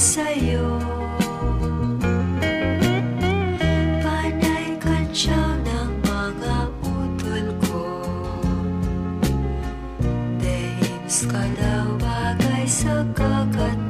sa'yo. Panay kansyaw ng mga utol ko. Dames ka daw bagay sa kakat